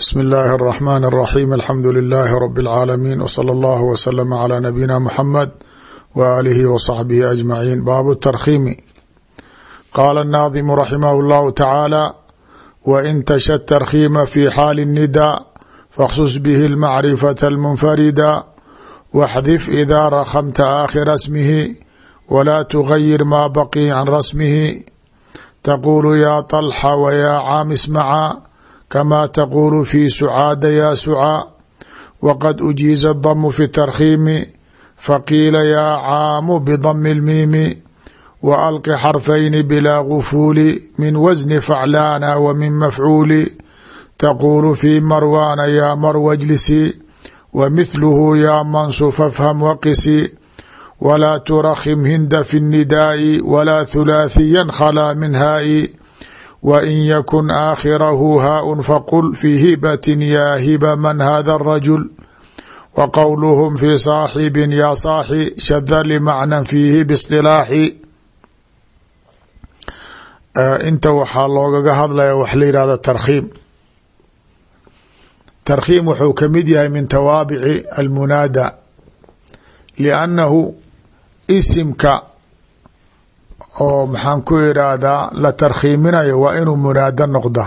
bsmi illaahi araxmaan araxiim alxamdu lilaahi rabi alcaalamiin wsala allahu waslama calaa nabiyina muxamed wa aalihi wa saxbihi ajmaciin baabu tarkhiimi qaala annaadimu raximahu llahu tacaala waintasha tarkhiima fi xaali nida fakhsus bihi almacrifata almunfarida waxdif idaa rakhamta aakhira smihi walaa tugayir maa baqii can rasmihi. Taquulu yaa طalxa wayaa caam ismaca kama taqulu fi sucaada ya sucaa waqad ujiiza damu fi tarkhiimi faqiila yaa caamu bidami اlmiimi wa alqi xarfayni bilaa gufuuli min wasni faclaana wa min mafcuuli taqulu fi marwaana yaa marwa jlisi wa mithluhu yaa mansu fafham waqisi walaa turakhim hinda fi اnnidaa'i walaa thulaathiyan khalaa min haa'i wain yakun aakhirahu haaun faqul fi hibatin yaa hiba man hada arajul wa qowluhum fi saaxibin yaa saaxi shada limacnan fiihi biisطilaaxi inta waxaa loogaga hadlaya wax la yihahdo tarkhiim tarkhiim wuxuu ka mid yahay min tawaabici almunaada liannahu isimka oo maxaan ku iraahdaa la tarkhiiminayo waa inuu munaado noqda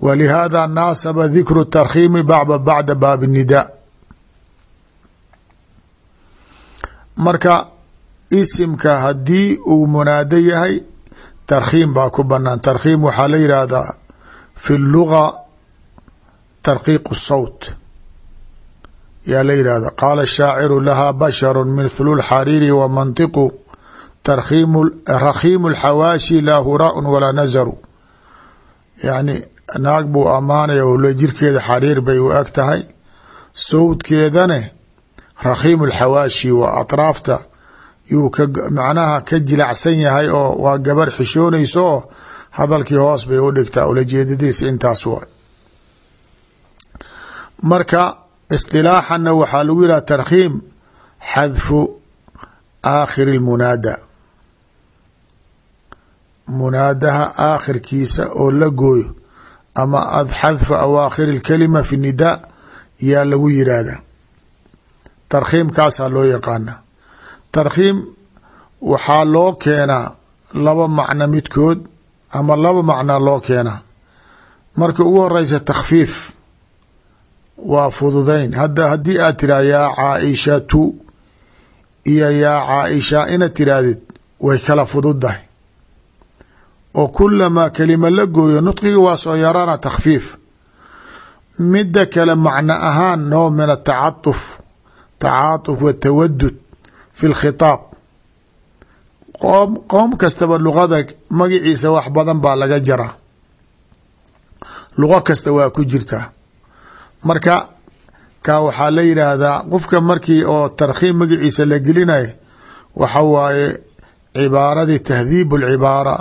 wa lihaada naasaba dikru tarkhiimi bacda bacda baabi nidaa marka isimka haddii uu munaado yahay tarkhiim baa ku banaan tarkhiim waxaa la yihahdaa fi luga tarqiiq sawt. Yaa la yihahda qaala shaaciru lahaa basharu mithlu lxariiri wa mantiqu rakhiimu lxawaashi laa huraaun walaa nazaru yacni naag buu ammaanaya o jirkeeda xariir bay u eg tahay sawdkeedane rakhiimu lxawaashi waa atraafta yuu ka macnaha ka jilacsan yahay oo waa gabar xishoonayso oo hadalkii hoos bay u dhigtaa ulajeedadiisa intaas waay marka isdilaaxanna waxaa lagu yidhaha tarkhiim xadfu aakhiri lmunaada munaadaha aakhirkiisa oo la gooyo ama xadfa awaakhiri اlkalima fi nidaa yaa lagu yiraahda tarkhiimkaasaa loo yaqaana tarkhiim waxaa loo keenaa laba macno midkood ama laba macna loo keenaa. Marka ugu horeysa takhfiif waa fududayn. Hadda haddii aad tiraha yaa caaishatu iyo yaa caaisha inaad tiraahdid way kala fududdahay oo kulamaa kelima la gooyo nudqiga waa soo yarana takhfiif. Midda kale macno ahaan noo min atacatuf tacaatuf watawadud fi lkhitaab qoom kastaba luqada magaciisa wax badan baa laga jaraa. Luqo kasta waa ku jirtaa marka ka waxaa la yidhaahdaa qofka markii oo tarkhiim magaciisa la gelinayo waxa waaye cibaaradii tahdiib اlcibaara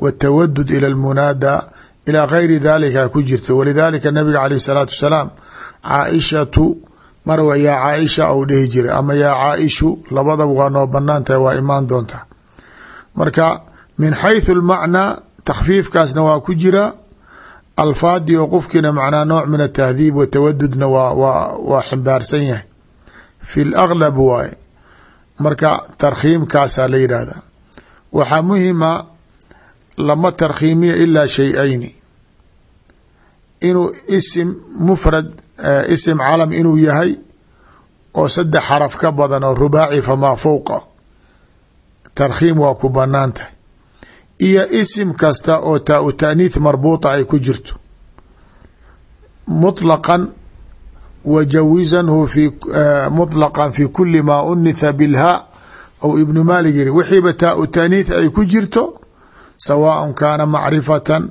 wtawadud ila lmunaada ilaa gayri dalika ku jirta walidaalika nabiga caleyh salaatu wasalaam caaishatu mar wa yaa caaisha ou dhehi jiray ama yaa caaishu labadaba waa noo bannaan tahay waa imaan doontaa marka min xaythu lmacnaa takfiifkaasna waa ku jira alfaadii oo qofkiina macnaa nooc min atahdiib watawadudna wa waa ximbaarsan yahay fi laglab lama tarkhiimiya ilaa shay-ayni. Inuu isim mufrad isim calam inuu yahay oo saddex xaraf ka badan oo rubaaci famaa fowqa tarkhiim waa ku bannaan tahay iyo isim kasta oo taa u taaniith marbuuta ay ku jirto. Muطlaqan wajawizanhu fi muطlaqan fi kuli maa unitha bilhaa aw ibnu maalik yiri wixiiba taa u ay ku jirto sawaaء kaana macrifatan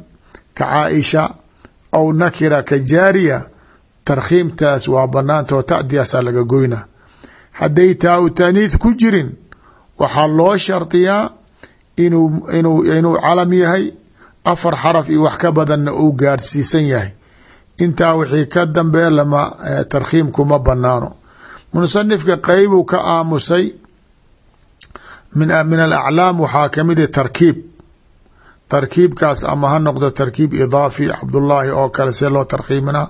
ka caaisha aw nakira ka jaariya tarkhiimtaas waa banaanta oo tadiyaasaa laga goyna hadday taa u taaniith ku jirin waxaa loo shardiyaa inuu calam yahay afar xaraf iyo wax ka badanna uu gaarsiisan yahay intaa wixii ka dambee lama tarkhiim kuma banaano musanifka qeybuu ka aamusay min alaclaam waxaa ka mid tarkiib tarkiibkaas ama ha noqdo tarkiib idaafi cabdullaahi oo kale see loo tarkiiminaa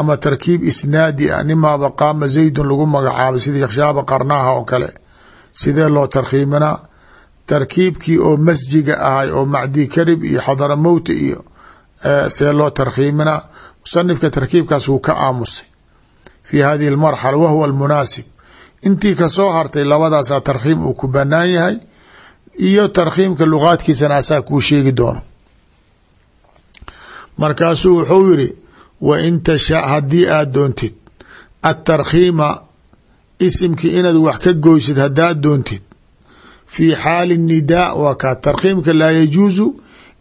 ama tarkiib isnaadi ah nimaaba qaama zaydun lagu magacaabay sida yakshaaba qarnaaha oo kale sidee loo tarkhiiminaa tarkiibkii oo masjiga ahay oo macdi karib iyo xadara mowta iyo see loo tarkhiiminaa musanifka tarkiibkaas wuu ka aamusay. Fi hadihi اlmarxala wahuwa almunaasib. Intii ka soo hartay labadaasaa tarkhiim uu ku banaan yahay iyo tarkhiimka luqaadkiisana asaa kuu sheegi doono. Markaasuu wuxuu yiri wa in tashaa haddii aad doontid atarkhiima isimkii inaad wax ka goysid haddaad doontid fii xaali nidaa waa kaa tarkhiimka laa yajuusu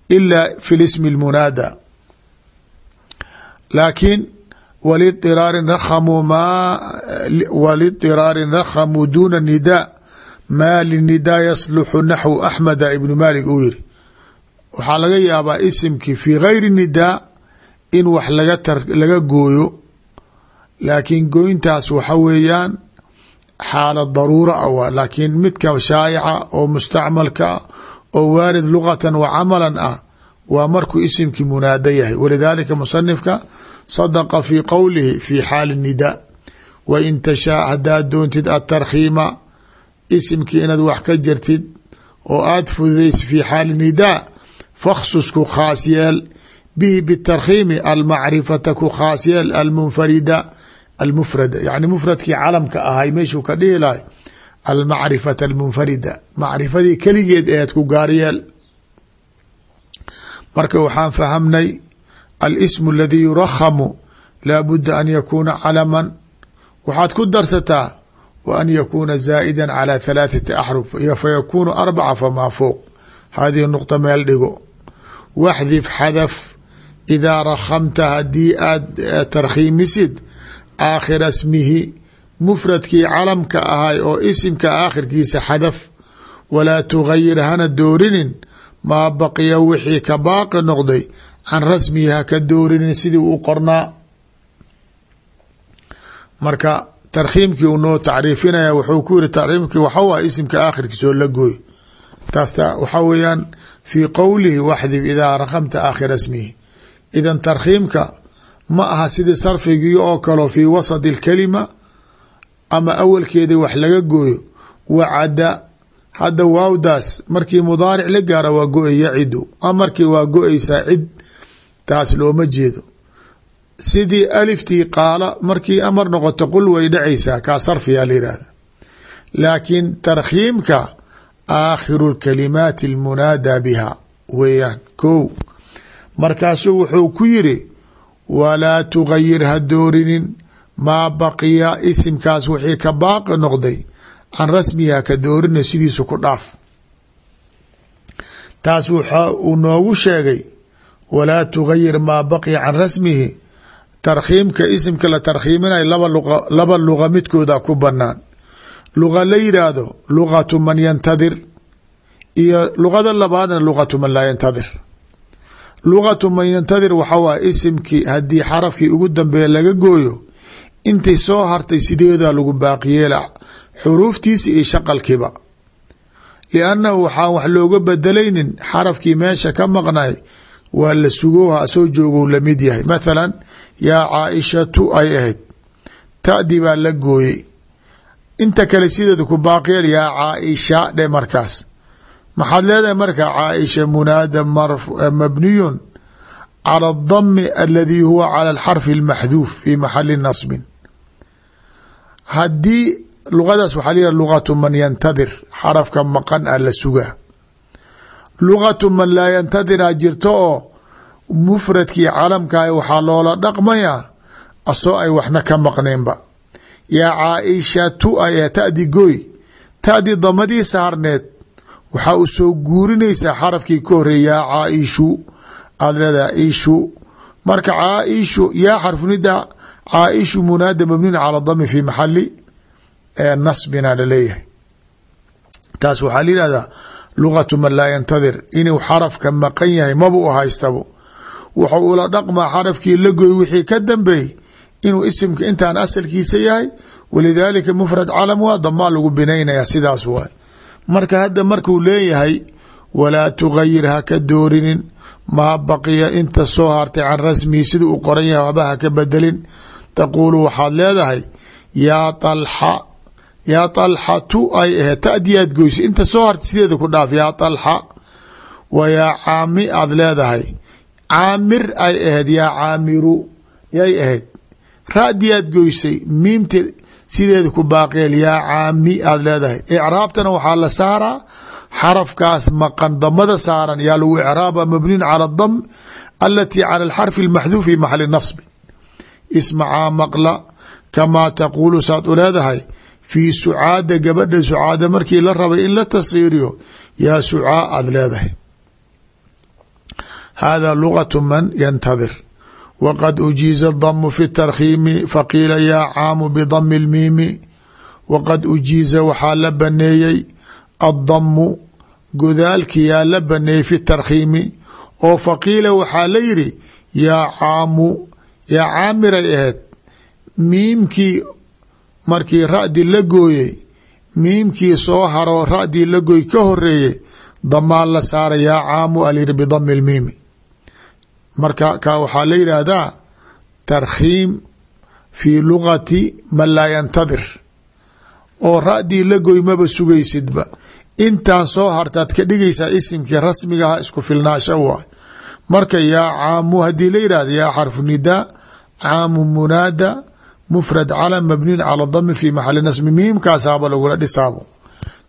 ila fi lismi lmunaada laakiin walidiraarin rakhamuu ma walidiraarin rakhamuu duuna nidaa maa linidaa yasluxu naxwu axmeda ibnu malik uu yiri waxaa laga yaabaa isimkii fi gayri nidaa in wax laga gooyo laakiin goyntaas waxa weeyaan xaalad daruura a laakiin midka shaayica oo mustacmalka oo waarid lugatan wa camalan ah waa markuu isimkii munaada yahay. Walidaalika musanifka sadaqa fi qowlihi fi xaali nidaa wain tashaa haddaad doontid atarkhiima isimkii inaad wax ka jirtid oo aada fududaysa fi xaali nidaa fakhsus ku khaas yeel bihi bitarkhiimi almacrifata ku khaas yeel almunfarida almufrada. Yani mufradkii calamka ahay meeshuu ka dhihi lahay almacrifata almunfarida. Macrifadii keligeed eed ku gaaryeel marka waxaan fahamnay alsmu aladii yurakhamu laa budda an yakuuna calaman. Waxaad ku darsataa wa an yakuuna zaa'ida calى halaaثati axruf fayakunu arbaca famaa fowq hadihi nuqطa meel dhigo waxdif xadaf idaa rakhamta haddii aad tarkhiimisid aakhira smihi mufradkii calamka ahay oo isimka aakhirkiisa xadaf walaa tugayir hana doorinin maa baqiya wixii ka baaqi noqday can rasmihi haka doorinin sidii uu qornaa marka tarkhiimkii uu noo tacriifinaya wuxuu ku yiri tacriimkii waxa waay isimka aakhirkiisoo la gooy. Taasta waxaa weeyaan fii qowlihi waxdib idaa rakhamta aakhira smihi idan tarkhiimka ma aha sidii sarfigii oo kaleo fii wasadi اlkalima ama awalkeeda wax laga gooyo. Wacada hadda waawdaas markii mudaaric la gaara waa go'ay yacidu markii waa go'aysaa cid taas looma jeedo sidii aliftii qaala markii amar noqoto qul way dhacaysaa kaa sarfiyaa la yihahda laakiin tarkhiimka aakhiru lkalimaati almunaadaa biha weeyaan ko markaasuu wuxuu ku yiri walaa tugayir ha doorinin maa baqiya isimkaas wixii ka baaqi noqday can rasmiha ka doorina sidiisu ku dhaaf. Taas waxa uu noogu sheegay walaa tugayir maa baqiya can rasmihi tarkhiimka isimka la tarkhiiminayo laba luqa midkooda ku banaan luqa la yidhaahdo luqatu man yantadir iyo luqada labaadna luqatu man laa yantadir. Luqatu man yantadir waxa waay isimkii haddii xarafkii ugu dambeeya laga gooyo intii soo hartay sideeda lagu baaqiyeela xuruuftiisa iyo shaqalkiiba. Liannahu waxaan wax looga bedelaynin xarafkii meesha ka maqnay waa la sugooha soo joogow la mid yahay. Mathalan yaa caaishatu ay ahayd. Ta'di baa la gooyey. Inta kale sideeda ku baaqiyeel yaa caaisha dhe markaas. Maxaad leedahay marka caaisha munaada mabniyun cala adami aladi huwa cala alxarfi almaxduuf fi maxali nasbin. Haddii luqadaas waxaa la luqatu man yantadir xarafka maqan ah la sugaa. Luqatu man laa yantadiraa jirto oo mufradkii calamkaah waxaa loola dhaqmayaa asoo ay waxna ka maqneenba. Yaa caaishatu ay ta'di gooy. Ta'di damadii saarneed waxaa u soo guurinaysaa xarafkii ka horeey yaa caaishu aad leedaha ishu marka caaishu yaa xarfunida caaishu munaada mabniun cala dami fi maxali nasbina la leeyahay taas waxaa la yihahdaa luqatu man laa yantadir inuu xarafka maqan yahay maba u haystabo wuxuu ula dhaqmaa xarafkii la goy wixii ka dambeey inuu isimka intaan asalkiisa yahay. Walidaalika mufrad calam waa damaa lagu binaynaya sidaas waay marka hadda markuu leeyahay walaa tugayir haka doorinin. Maa baqiya inta soo hartay can rasmihi sida uu qoran yahay waxba ha ka bedelin. Taquulu waxaad leedahay yaa alxa yaa alxatu ay ahayd tadiyaad goysa inta soo hartay sideeda ku dhaaf yaa alxa wa yaa caami aad leedahay caamir ay ahayd yaa caamiru yay ahayd. Radiyaad goysay miimti sideeda ku baaqeel yaa caami aad leedahay. Icraabtana waxaa la saaraa xarafkaas maqan damada saaran yaa lagu icraaba mabniun cala dam alati cala alxarfi almaxduuf fi maxali nasbi. Ismacaa maqla kamaa taquulu saad u leedahay fii sucaada gabadha sucaada markii la rabay in la tashiiriyo yaa sucaa aad leedahay hada lugatu man yantadir wqad ujiiza damu fi tarkhiimi faqiila yaa caamu bidami اlmiimi waqad ujiiza waxaa la baneeyey addamu godaalki yaa la baneeyey fi tarkhiimi oo faqiila waxaa la yidhi yaa caamu yaa caamiray ahayd miimkii markii ra'di la gooyey miimkii soo haroo ra'dii la gooy ka horeeyey damaa la saara yaa caamu alyidhi bidami اlmiimi marka ka waxaa la yidhaahdaa tarkhiim fii lugati man laa yantadir. Oo ra'dii la goy maba sugaysidba. Intaan soo hartaad ka dhigaysaa isimkii rasmigaha isku filnaasha waay. Marka yaa caamu haddii la yidhahda yaa xarfu nidaa caamu munaada mufrad calam mabniun cala dami fi maxali nasmi miimkaasaaba lagula dhisaabo.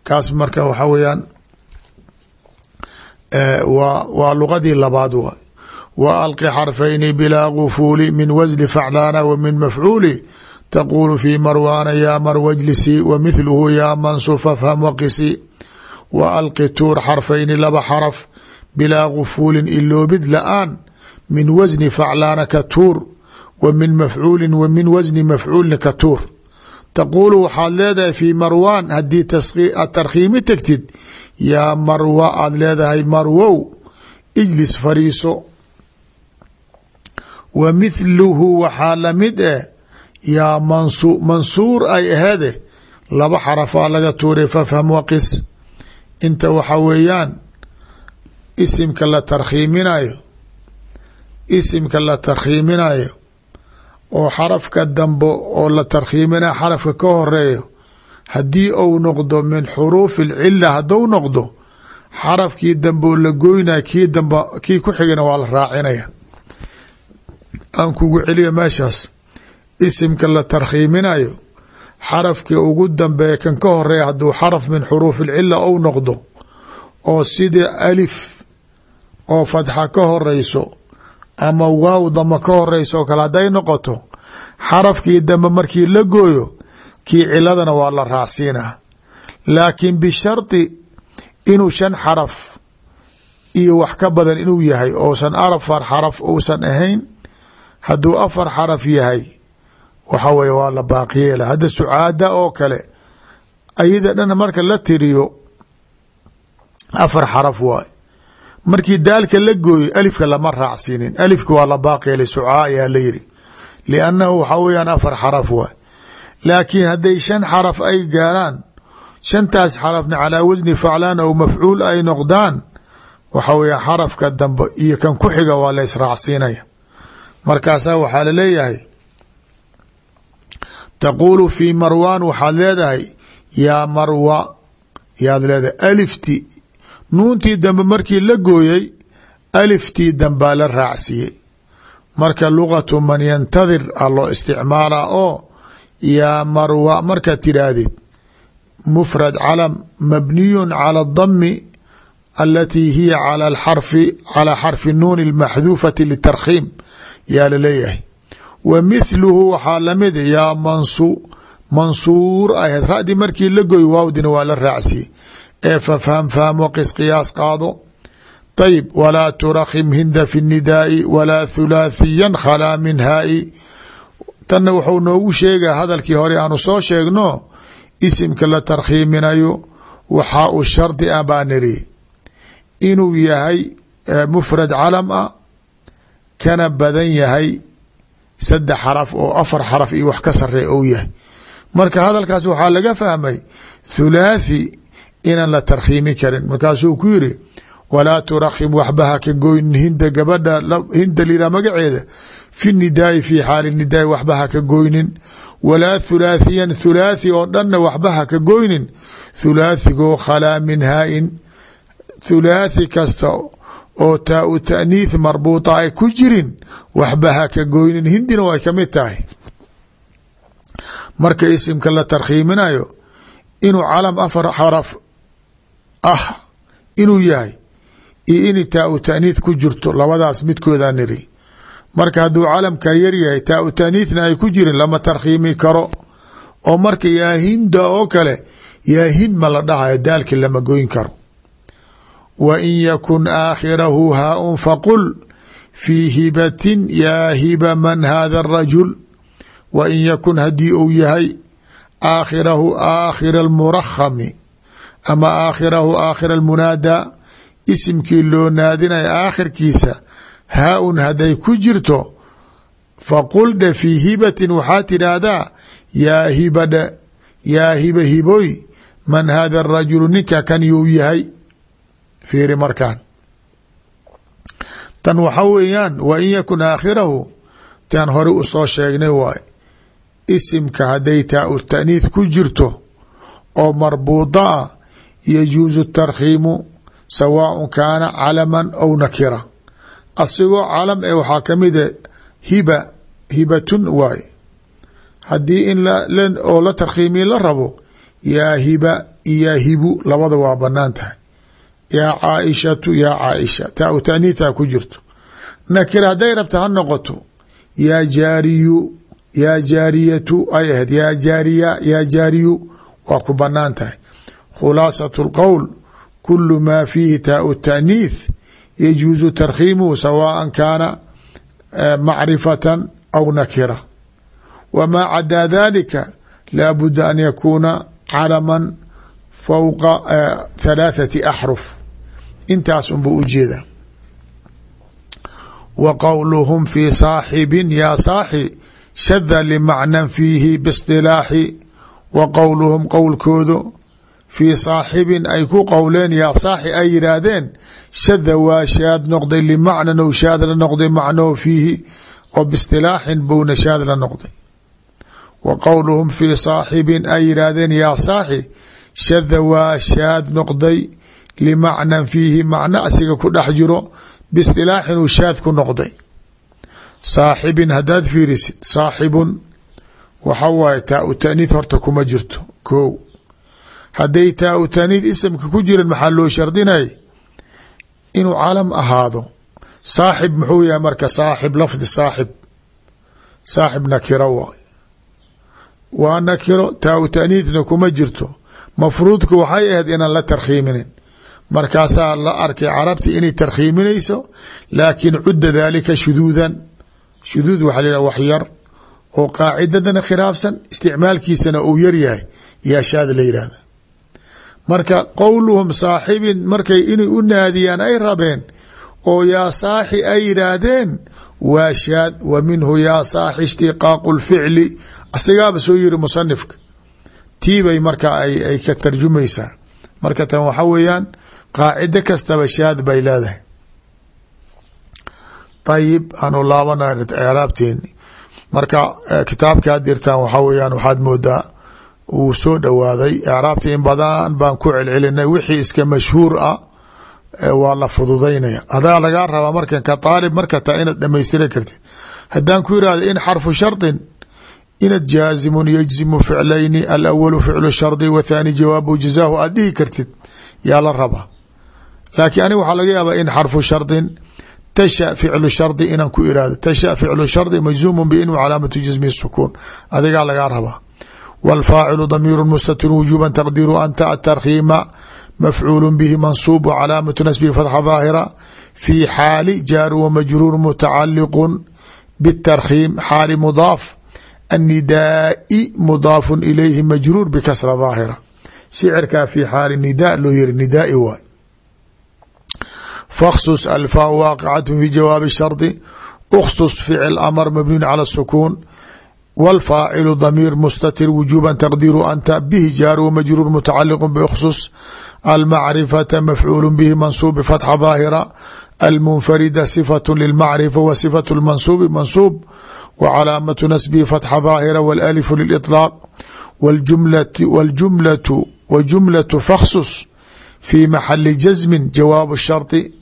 Kaas marka waxaa weeyaan waa lugadii labaad waay wa alqi xarfayni bilaa gufuuli min wasli faclaana wa min mafcuuli taquulu fi marwaana yaa marwajlisi wa mithluhu yaa mansu fafham waqisi wa alqi tuur xarfayni laba xaraf bilaa gufuulin iloobid la'aan min wasni faclaana ka tuur wa min mafcuulin wa min wasni mafcuulin ka tuur taquulu waxaad leedahay fii marwaan haddii aad tarkhiimi tegtid yaa marwa aad leedahay marwow ijlis fariiso wa mithluhu waxaa la mid eh yaa mansu mansuur ay aheede laba xarafaa laga tuuray fafham waqis inta waxa weeyaan isimka la tarkhiiminayo isimka la tarkhiiminayo oo xarafka dambe oo la tarkhiiminayo xarafka ka horeeyo haddii ou noqdo min xuruufi alcila haddou noqdo xarafkii dambe oo la goynaya kii dambe kii ku xigana waa la raacinaya aan kugu celiya meeshaas. Isimka la tarkhiiminayo xarafkii ugu dambeeya kan ka horreeya hadduu xaraf min xuruufi alcila ou noqdo oo sida alif oo fatxa ka horeyso ama waaw dama ka horeyso oo kale hadday noqoto xarafkii dambe markii la gooyo kii ciladana waa la raacsiinaa. Laakiin bishardi inuu shan xaraf iyo wax ka badan inuu yahay ousan afar xaraf uusan ahayn hadduu afar xaraf yahay waxa weye waa la baaqiyeela hadda sucaada oo kale ayada dhan marka la tiriyo afar xaraf waay. Markii daalka la gooyo alifka lama raacsiinin. Alifka waa la baaqyeelay sucaa ayaa la yiri liannahu waxaa weyaan afar xaraf waay. Laakiin hadday shan xaraf ay gaaraan shantaas xarafna calaa wasni faclaan ou mafcuul ay noqdaan waxa weya xarafka dambe iyo kan ku xiga waa la israacsiinaya markaasaa waxaa laleeyahay taquulu fii marwaan waxaad leedahay yaa marwa yaad leedahay alifti nuuntii dambe markii la gooyey aliftii dambaa la raacsiiyey marka lugatu man yantadir a loo isticmaalaa oo yaa marwa markaad tidhaahdid mfrad calam mabniyu calى اdami alati hiya calى xarfi calى xarfi nuuni اlmaxduufati litarkhiim yaa la leeyahay wa mithluhu waxaa la mid yaa mansu mansuur ahayd radi markii la goy waawdina waa la raacsiyey ee fafham fahmo qis qiyaas qaado. Ayb walaa turakhim hinda fi الnidaai walaa thulaathiyan khalaa min haai tanna wuxuu noogu sheega hadalkii hore aanu soo sheegno isimka la tarkhiiminayo waxaa u shardi ah baa niri. Inuu yahay mufrad calam ah kana badan yahay saddex xaraf oo afar xaraf iyo wax ka saree ou yahay. Marka hadalkaas waxaa laga fahmay thulaathi inaan la tarkhiimi karin. Markaasuu ku yiri walaa turakhim waxba ha ka goynin hinda gabadha hinda liraa magaceeda. Fi nidaai fi xaali nidaai waxba ha ka goynin. Walaa thulaathiyan thulaathi oo dhanna waxba ha ka goynin. Thulaathigoo khalaa min haa-in. Thulaathi kasta oo taa u taaniith marbuuta ay ku jirin waxba ha ka goynin hindina way ka mid tahay. Marka isimka la tarkhiiminayo inuu calam afar xaraf ah inuu yahay iyo in taa u taaniith ku jirto labadaas midkoodaa niri. Marka hadduu calamka yar yahay taa u taaniithna ay ku jirin lama tarkhiimi karo. Oo marka yaa hinda oo kale yaa ma la dhahayo daalki lama goyn karo wa in yakun aakhirahu haa-un faqul fii hibatin yaa hiba man hada arajul wa in yakun haddii uu yahay aakhirahu aakhira almurakhami ama aakhirahu aakhira almunaadaa isimkii loo naadinaya aakhirkiisa haa-un hadday ku jirto faqul dhe fii hibatin waxaa tidhaahdaa yaa hibadhe yaa hiba hiboy man hada arajulu ninka kan yahay fiiri markaan. Tan waxa weeyaan wa in yakun aakhirahu tan hore u soo sheegnay waay. Isimka hadday taa u taaniith ku jirto oo marbuuda ah yajuusu tarkhiimu sawaaء kaana calaman aw nakira. Asigoo calam e waxaa kamida hiba hibatun waay. Haddii in oo la tarkhiimiya la rabo yaa hiba yaa hibu labada waa banaan yaa caaishatu yaa caaisha taa u taaniitha ku jirto nakira hadday rabta ha noqoto yaa jaariyu yaa jaariyatu ay ahayd yaa jaariya yaa jaariyu waa ku bannaan tahay khulaasat اlqowl kulu maa fiihi taa u taaniith yajuusu tarkhiimuhu sawaءa kaana macrifata aw nakira wmaa cadaa dalika laa budda an yakuuna calaman fowqa halaathati axruf intaas unbuu u jeedaa wa fi fii saaxibin yaa saaxi shada limacnan fiihi bisilaaxi wa qowluhum qowlkoodu fii saaxibin ay ku qowleen yaa saaxi ay yidhaahdeen shada waa shaad noqday limacnan ou shaad la noqday macnahu fiihi oo bisilaaxin bowna shaad la noqday. Wa qowluhum fi saaxibin ay yidhaahdeen yaa saaxi shada waa shaad noqday limacnan fiihi macno asiga ku dhex jiro biistilaaxin uu shaad ku noqday. Saaxibin haddaad fiirisid saaxibun waxa waaye taa u taaniid horta kuma jirto. Ko hadday taa u taaniid isamka ku jiran maxaa loo shardinay? Inuu calam ahaado. Saaxib muxuu yahay marka saaxib lafdi saaxib. Saaxib nakiro waay waa nakiro taa u kuma jirto. Mafruudku waxay ahayd inaan la tarkhiiminin markaasaa la arkay carabti inay tarkhiiminayso laakiin cudda daalika shuduudan. Shuduud waxaa la wax yar oo qaacidadana khilaafsan isticmaalkiisana uu yar yahay yaa shaad la yidhahda marka qowluhum saaxibin markay inay u naadiyaan ay rabeen oo yaa saaxi ay yidhaahdeen waa shaad wa minhu yaa saaxi ishtiqaaqu lficli asigaaba soo yiri musanifka tiibay marka ay ka tarjumaysaa. Marka tan waxa weeyaan qaacido kastaba shaad bay leedahay. Ayib aanu laabana icraabteeni marka kitaabka ad dirtaan waxaa weyaan waxaad moodaa wuu soo dhowaaday icraabta in badan baan ku celcelinay wixii iska mashhuur ah waa la fududaynaya. Adaa lagaa rabaa markan ka aalib marka taa inaad dhamaystira kartid. Haddaan ku yihahdo in xarfu shardin inad jaazimun yajzimu ficlayni alawalu ficlu shardi wathani jawaabu jazaahu aad dhihi kartid yaa laakiin aniga waxaa laga yaabaa in xarfu shardin tasha ficlu shardi inaan ku irahdo tasha ficlu shardi majzuumun bin wa calaamatu jismi sukuun adigaa lagaa rabaa. Wاlfaacilu damiiru mustatir wujuba taqdiru anta atarkhiima mafcuulu bihi mansuub wcalaamatu nasbihi fatxa daahira fii xaali jaaru wamajruur mutacaliqu bitarkhiim xaali mudaaf. Annidaai mudaafu ilayhi majruur bikasra daahira shicirkaa fii xaali nida loo yiri nidaai waay fksus alfaa waaqicat fi jawaabi shardi اksus ficil amr mabniun calى الsukuun wاlfaacilu damiir mustatir wujuba taqdiru anta bihi jaar wmajruur mutacaliq bksus almacrifata mafcuul bihi mansuub bfatxa daahira almunfarida sifaة lilmacrifa wa sifaة اlmansuubi mansuub wa calaamatu nasbihi fatxa daahira wاlalifu liliطlaaq wاljumlatu wa jumlatu faksus fi maxali jasmi jawaab الsharطi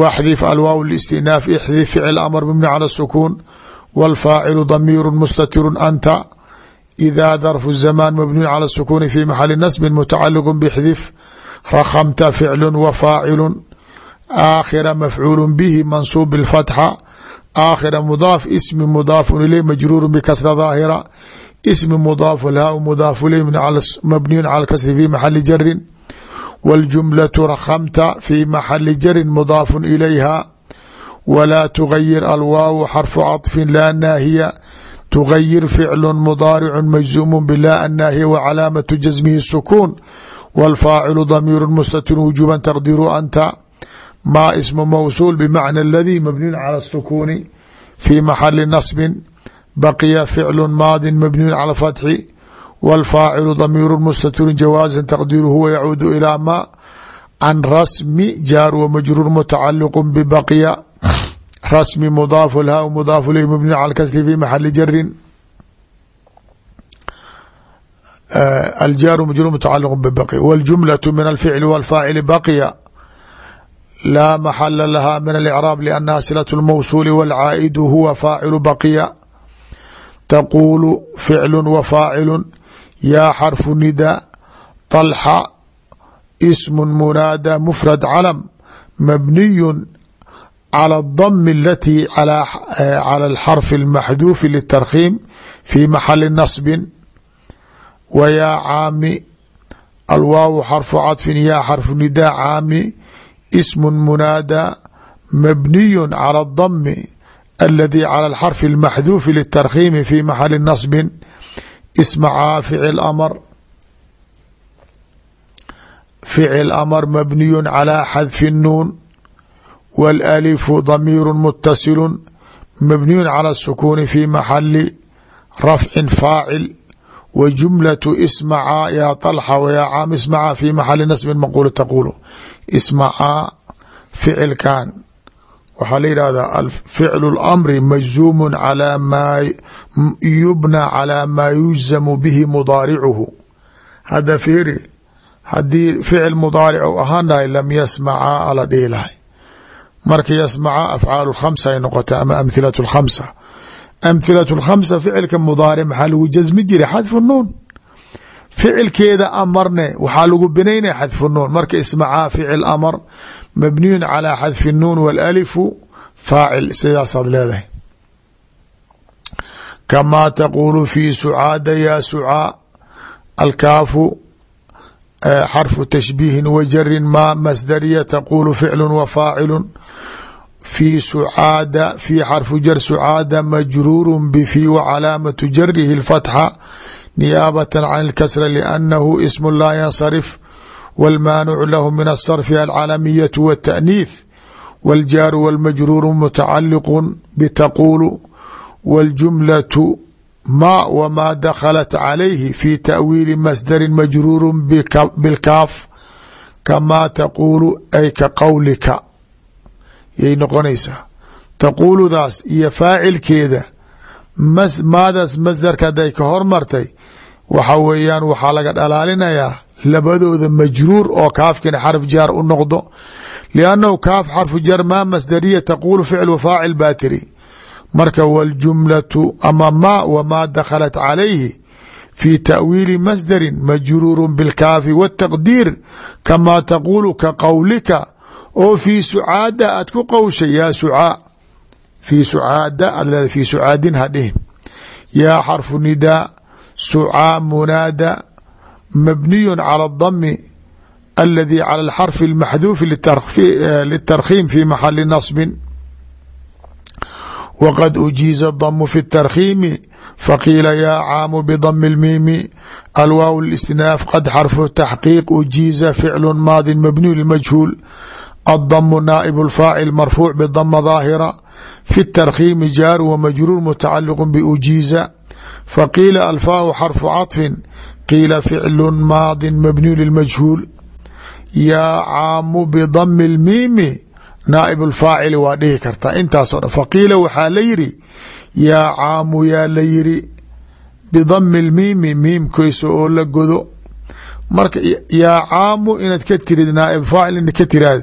waxdif alwaaw اlاstinaaf ixdif ficl amr mibni calى الsukuun wاlfaacilu damiir mustatir anta إda darfu الزamaan mabniyu calى الsukuuni fi maxali nasbi mutacaliq bxdif rakhamta ficlu wa faacilu aakhira mafcuul bihi mansuub bاfatxa aakhira mudaaf ismi mudaafu iley majruur bkasra daahira ismi mudaaf lhaa mudaaf iley mabniyu calى kasri fi maxali jarin wاljumlaة rakhamta fi maxali jarin mudaafu ilayha wlaa tugayir alwaaw xarfu caطfi laa naahiya tugayir ficlu mudaaricu majzuum bila annaahiya wa calaamatu jasmihi sukuun wاlfaacilu damiiru mustatir wujuba taqdiru anta maa ismu mawsuul bmacna aladii mabniyun cala الsukuuni fi maxali nasbin baqiya ficlu maadi mabniyun cala fatxi wاlfaacilu damiiru mustatiru jawaaza taqdiru huwa yacuudu ilaa ma can rasmi jaar wa majruur mutacaliq bbaqiya rasmi mudaaf lha mudaaf iley mabni cala kasri fi maxali jarin aljaaru majruur mutacaliq bbaqiya wاljumlaة min alficli wاlfaacili baqiya laa maxala laha min alicraab liannaha silaة اlmawsuuli wاlcaa'idu huwa faacilu baqiya taquulu ficlu wa faacilu yaa xarfu nida طalxa ism munaada mfrad calam mabniyu calى الdm alati calى اlxarfi اlmaxduufi litarkhiim fi maxali nasbi wa yaa caami alwaaw xarfu caطfin yaa xarfu nidaa caami ism munaada mabniyu calى الdm aladi calى اlxarfi اlmaxduufi litarkhiimi fi maxali nasbi ismacaa ficil amr ficil amr mabniyu calى xadfi الnuun wاlalifu damiiru mutasilu mabniyu calى الsukuuni fi maxali rafci faacil wa jumlaة ismacaa yaa طalxa wayaa caam ismacaa fi maxali nasbi maquul taquulu ismacaa ficilkan waxaa la yidhaahdaa ficlu lmri majzuumun calaa maa yubna calaa maa yujzamu bihi mudaaricuhu. Hadda fiiri haddii ficil mudaaric u ahaan lahay lam yasmacaa ala dhihi lahay marka yasmacaa afcaalu lkhamsa ay noqota ama amhilatu lkhamsa. Amhilatu lkhamsa ficilka mudaaric maxaa lagu jasmi jiray? Xadfu nuun ficilkeeda amarne waxaa lagu binaynaya xadfu nuun. Marka ismacaa ficil amar mabniyun calaa xadfi nuun waalalifu faacil sidaasaad leedahay. Kamaa taquulu fii sucaada yaa sucaa alkaafu e, xarfu tashbiihin wa jarin maa masdariya taquulu ficlu wa faacilun. Fii sucaada fii xarfu jar sucaada majruuru bifii wa jarihi lfatxa niyaabata can اlkasra liannahu ismu laa yansarif wاlmaanucu lahu min aلsarfi alcalamiyaة wالtaأniith wاljaaru wاlmajruuru mutacaliqu btaquulu wاljumlaة ma wma daklat calayhi fi taأwiili masdari majruuru bilkaaf kamaa taquulu ay ka qowlika yay noqonaysaa taquuludaas iyo faacilkeeda maadaas masdarka haday ka hormartay waxa weeyaan waxaa laga dhalaalinayaa labadooda majruur oo kaafkina xarf jaar u noqdo. Liannahu kaaf xarfu jar maa masdariya taquulu ficl faacil baa tiri. Marka waljumlatu ama maa wamaa dakhalat calayhi fi ta'wiili masdarin majruurun bilkaafi wataqdiir kamaa taquulu ka qowlika oo fii sucaada aad ku qowshay yaa sucaa fii sucaada aad leeda fii sucaadin hadhihin yaa xarfu nidaa sucaa munaada mabniyu calى الdami aladi calى اlxarfi اlmaxduufi litarkhiim fi maxali naصbi wqad ujiiza damu fi اtarkhiimi faqiila yaa caamu bdami اlmiimi alwaaw اlاstinaaf qad xarfu taxqiiq ujiiza ficlu maadi mabniyu lmajhuul الضم نائب الفاacل مرفوع بضمة ظاهرة في الترkخيم jاar ومجrور متacلق بأجيiزa فقيل الفاء xرف cطف قيل فعل ماض مبني للمجهول yaa caamu بضم الميم naaئب الفاacل waa dhihi kartaa intaaso dhan فقيila waxaa la yiri yaa caamu yaa la yiri بضم الميم miimkiisa oo la godo marka yaa caamu inaad ka tirid naaئب فاacل in ka tiraad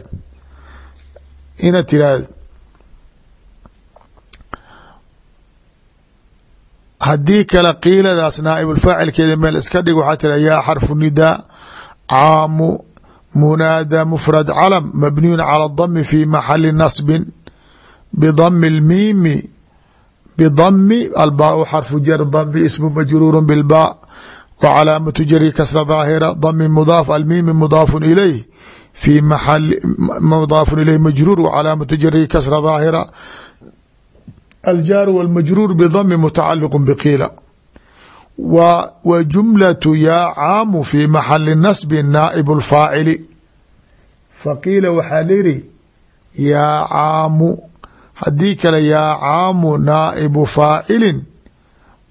inaad tiraahdo haddii kale qiiladaas naaibulfaacilkeeda meel iska dhig waxaa tira yaa xarfu nidaa caamu munaada mfrad calam mabniyun cala dami fi maxali nasbin bidami lmiimi bidami albaa xarfu jar dami ismu majruuru bilbaa وعلامة جري kasra ظاهرة dami mudaaf almiimi mudaafu ilayh fi maal mudaafun ilayh majruur wcalaamatu jari kasra daahira ظاaهرة الجار والمجرور بضم متعلق بقيل وجملة يا cاaم في محل نصب نائب الفاaعل فقيiل waxaa lyihi يا cاaم hadii kale يا cاaم نائب فاaعل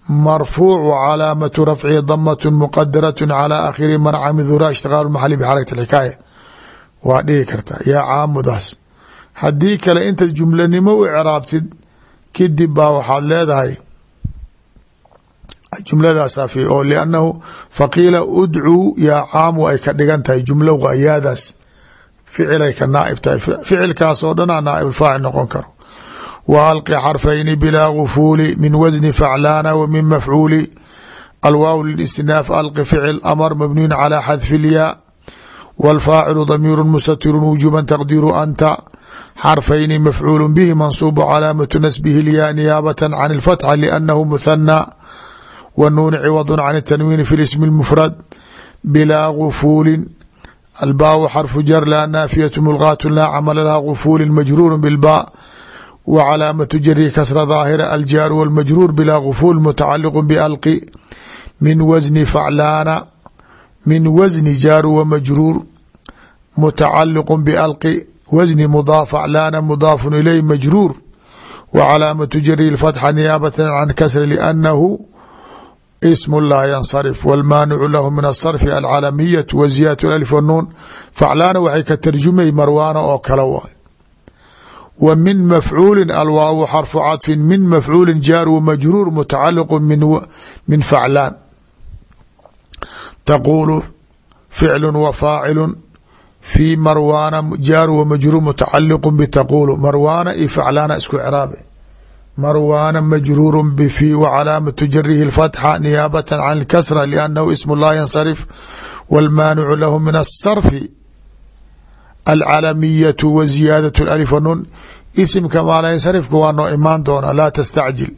مرفوع cلاaمة رفعه ضمة مقدرة على آkhر منع من ذuرا اشتغال محل بحركة الحكاية waa dhihi kartaa yaa caamudaas haddii kale intaad jumlanimo u craabtid kadib baa waxaad leedahay jumladaasaa fi oo liannahu faqiila udcuu yaa caamu ay ka dhigan tahay jumlo ayaadaas ficilay ka naaib tahay. Ficilkaas oo dhanaa naaibulfaacil noqon karo. Wa alqi xarfayni bilaa gufuuli min wasni faclaana wa min mafcuuli. Alwaaw lilistinaaf alqi ficil amar mabniyun calaa xadfi lyaa. Waalfaacilu damiiru musatiru wujuuban taqdiiru anta تقدير أnت xرفين مفعuل bه منصوب cلاaمة نسبه اليا نياaبة عن الفتح لأنه مثنى والنون عوض عن التنوين في الاسم المفرد بلا غفول الbاء xرف jر لا نافية ملغاة لا cمل لha غفول مجrور بالbاء وcلاaمة jره كسر ظاaهرة الجاar والمجrور بلا غفول متعلق بأlقi من وزن فعلاana min wasni jaaru wa majruur mutacaliqu balqi wsni mdaaf aclaana mudaafu ilay majruur wcalaamatu jari fatxa niyaabata can kasri lanahu sm laa yansarif wlmaanicu lahu min asarfi alcalamiyat wa ziyaat alif wnuun faclaana waxay ka tarjumay marwaana oo kale waay. Wa min mafcuulin alwaawu xarfu cadfin min mafcuulin jaar wamajruur mutacaliqu min faclaan taquulu ficlu wa faacilu في marواana jaar وmجrور متacaliq بتقول marواana iyo فعلاana isku crاabe marواana مجrور بفي وcلاaمة جره الفتحة نياaبة عن الكسرة لأنه اسم لا ينصرف والmاaنع له من الصرف العلمية وزياadة الألف ونون اسمka maalينصرفka waa noo imaan doona لا تستعجل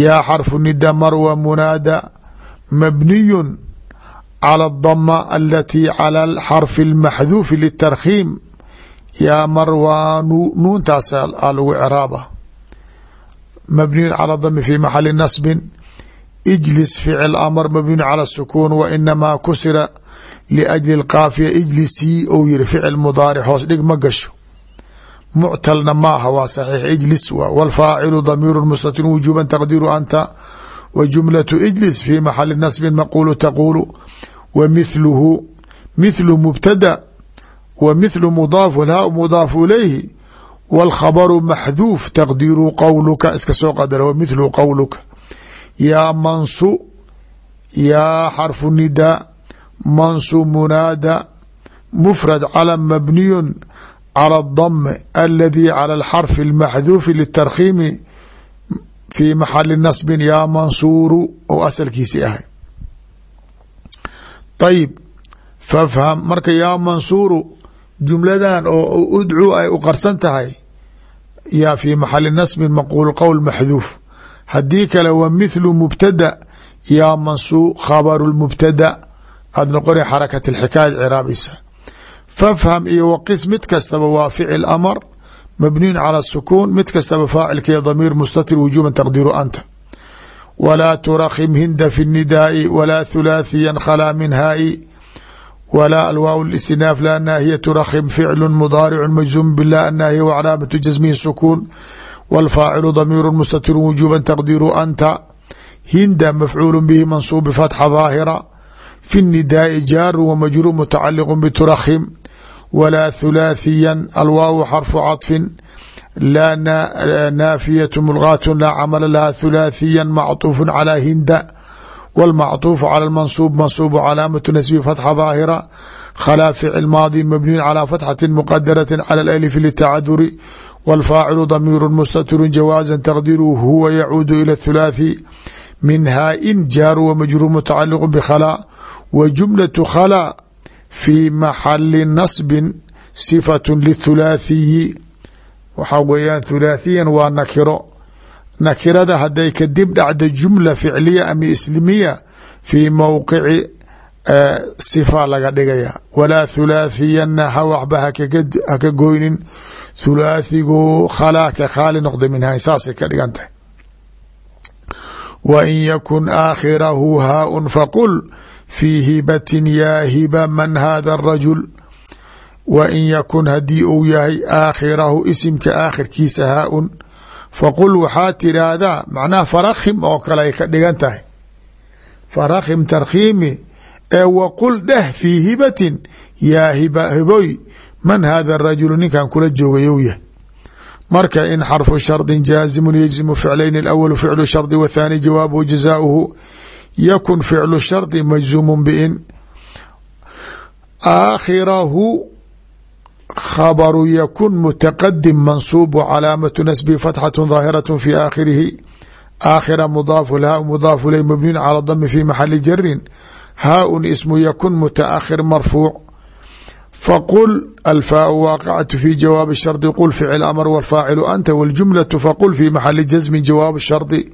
يا xرف ند mrوى مناadى مبني على الضمة التي على الxرف المحذوف للترkخيم yaa marwاn nuuntaas lagu craaba مبني على الضم في محل نصب اجلس فعل أمر مبني على السكون وإنما kusira لأجل القاaفية اجلسي ou yiri فعل مضاaرع hoos dhig ma gasho معتلna maaha waa صحيiح اجلس والفاaciل ضمير مستتر وجوبا تقدير أنت وجملة اجلس في محل نصب مقول تقول ومثلhu مثل مبتدأ ومثل مضاaf wlhaa مضاaf إليhi والkخبر محذوف تقدير qowlka iska soo qadra ومثل qowlka yaa mansu yaa xرف نداء mansu مناadى مفرد علم مبني على الضم الذي على الحرف المحذوف للترkخيم في محل نصب yaa mansuur ou aslkiisi ahay ayib fafham marka yaa mansuuru jumladan oo udcu ay u qarsan tahay. Yaa fii maxali nasbin maquul qowl maxduuf. Haddii kale wa mithlu mubtada. Yaa mansuur khabaru mubtada. Aad noqona xarakat xikaayad ciraabaysa fafham iyo waqis mid kastaba waa ficil amar mabniyun cala sukuun mid kastaba faacilkaiyo damiir mustatir wujuuban taqdiiru anta wlaa turakhim hinda fi الnidaaءi walaa thulaathiya khalaa min haa'i wlaa alwaaw ااstinaaf la naahiyatu rakhim ficlu mudaaricu majzuum bila anaahiya wcalaamatu jasmihi sukuun wاlfaacilu damiiru mustatir wujuba taqdiru anta hinda mafcuul bihi mansuub bfatxa daahira fi الnidaai jaaru wmajruur mutacaliq bturakhim wlaa thulaathiya alwaaw xarfu caطfin laa naafiyatu mulgaat laa camala laha thulaathiya macطuufu calى hinda wاlmacطuufu calى mansuub mansuub calaamatu nasbi fatxa daahira khalaa ficil maadi mabniyu calى fatxati muqadarati calى alif litacaduri wاlfaacilu damiiru mustatiru jawaaza taqdiru huwa yacuudu ilى اthulaathi min haa-in jaaru wamajruur mutacaliq bkhalaa wa jumlaة khalaa fi maxali nasbin sifaة lithulaathiyi waxaa weeyaan thulaathiyan waa nakiro. Nakirada hadday kadib dhacda jumla ficliya ama islimiya fii mowqici sifa laga dhigaya. Walaa thulaathiyanna ha waxba haka goynin. Thulaathigu khalaa ka khaali noqda minha saasay ka dhigan tahay. Wa in yakun aakhirahu haaun faqul fii hibatin yaa hiba man hada arajul wa in yakun haddii uu yahay aakhirahu isimka aakhirkiisa haaun faqul waxaa tiraahdaa macnaha farakhim oo kale ay ka dhigan tahay. Farakhim tarkhiimi ee waqul dheh fii hibatin yaa hiboy man hada rajulu ninkan kula joogayow yah marka in xarfu shardi jaazimu yajzimu ficlayn اlawl ficlu shardi wthaani jawaabuhu jazaauhu yakun ficlu shardi majzuumu bin aakhirahu khabaru yakun mutaqadim mansuub calaamatu nasbi fatxatu daahiraة fi aakhirihi aakhira mudaafu lhaa mudaafu ley mabniun calى dami fi maxali jarin haaun ismu yakun mutaakhir marfuuc faqul alfaau waaqicatu fi jawaabi shardi qul ficil amr wاlfaacilu anta wاljumlaةu faqul fi maxali jasmi jawaab shardi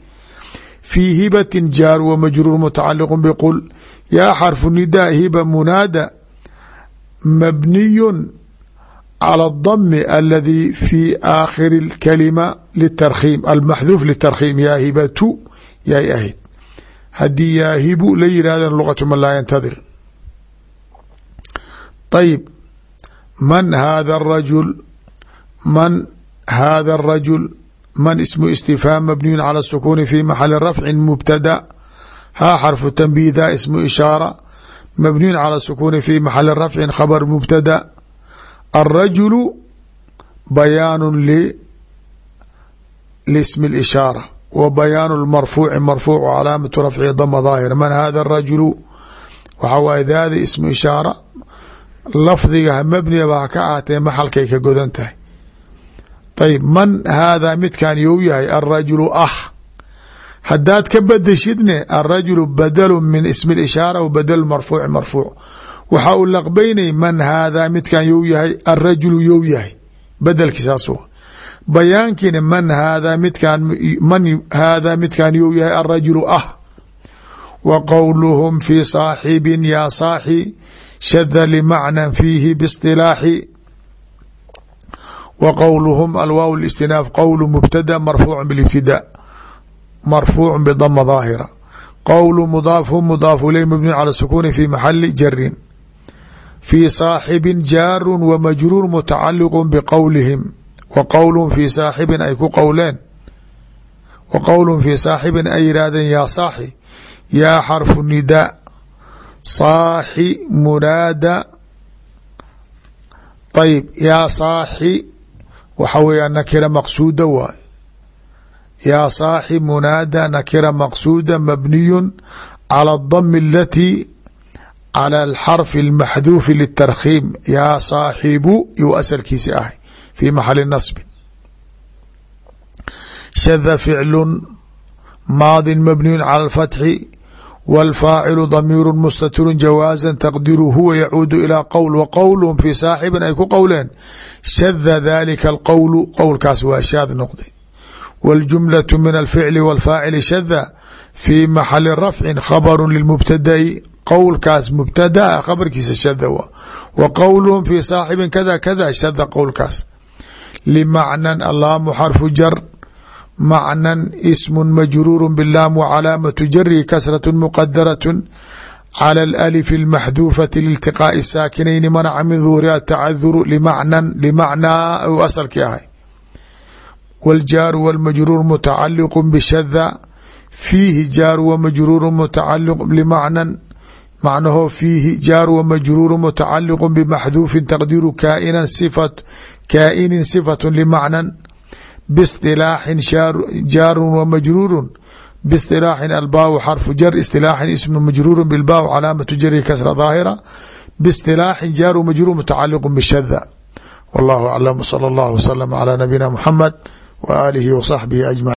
fii hibatin jaar wmajruur mutacaliq bqul yaa xarfu nidaa hiba munaada mabniyu calى اdami aladi fi aakhiri اkalima litarkhiim almaxduuf litarkhiim yaa hibatu yay ahayd haddii yaa hibu la yihahdan luqatu man laa yantadir ayib man hada الrajul man hada الrajul man ismu istifhaam mabniyu calى الsukuni fi maxali rafci mubtada haa xarfu tanbiida ismu ishaara mabniyu calى الsukuni fi maxali rafci khabr mubtada الrajulu bayaanu lismi اlishaara wa bayaanu lmarfuuci marfuuc calaamatu rafci dama daahir man hada الrajulu waxaa waay daada ismu ishaara lafdiga mabniaba ha ka ahatee maxalkay ka godan tahay ayb man haadaa midkan you yahay alrajulu ah haddaad ka badeshidne alrajulu badalu min ismi اlishaara w badal marfuuci marfuuc waxa uu laqbaynay man haadaa midkan you yahay arajulu you yahay. Bedelki saas bayaankina man haadaa midkan man haadaa midkan you yahay arajulu ah. Wa qowluhum fii saaxibin yaa saaxi shada limacnan fiihi bisilaaxi wa qowluhum alwaaw istinaaf qowlu mubtada marfuucu bibtidaa marfuucu bidama daahira. Qowlu mudaafhu mudaaf iley mabni cala sukuuni fi maxali jarin fii saaxibin jaaru wa majruur mutacaliqu bqowlihim wa qowluhum fii saaxibin ay ku qowleen wa qowluhum fii saaxibin ay yidhaahdeen yaa saaxi yaa xarfu nidaa saaxi munaada ayb yaa saaxi waxa weeya nakira maqsuuda waay yaa saaxi munaada nakira maqsuuda mabniyu calى اdami alati calى alxarfi اlmaxduufi litarkhiim yaa saaxibu yuu asalkiisi ahay fi maxali nasbi shada ficlu maadi mabniyu calى اlfatxi wاlfaacilu damiiru mustatiru jawaaza taqdiru huwa yacuudu ilىa qowl wa qowluhum fi saaxibin ay ku qowleen shada dalika alqowlu qowlkaas waa shaad noqday wاljumlaة min alficli wاlfaacili shada fii maxali rafci khabru lilmubtadai qowlkaas mubtadaa khabarkiisa shada wa. Wa qowluhum fii saaxibin kada kada shada qowlkaas. Limacnan allaamu xarfu jar. Macnan ismu majruuru bilaam wcalaamatu jarihi kasratu muqadaratun cala alalifi almaxduufati liiltiqaa'i saakinayni manaca min duhuri atacaduru limacnan limacnaa uu asalkii ahay. Waljaaru walmajruur mutacaliqu bishada fiihi jaaru wamajruuru mutacaliq limacnan macnaho fiihi jaar wmajruuru mutacaliqu bmaxduufin taqdiru kaa'inin sifatu limacnan bisilaaxin jaarun wamajruurun bisilaaxin albaaw xarfu jar isilaaxin ismu majruuru bilbaaw calaamatu jari kasra daahira bisilaaxin jaar wmajruur mutacaliqu bishada wallahu aclam sala allah wslm calaa nabiyina muxamed w aalihi wsaxbihi ajmaciin.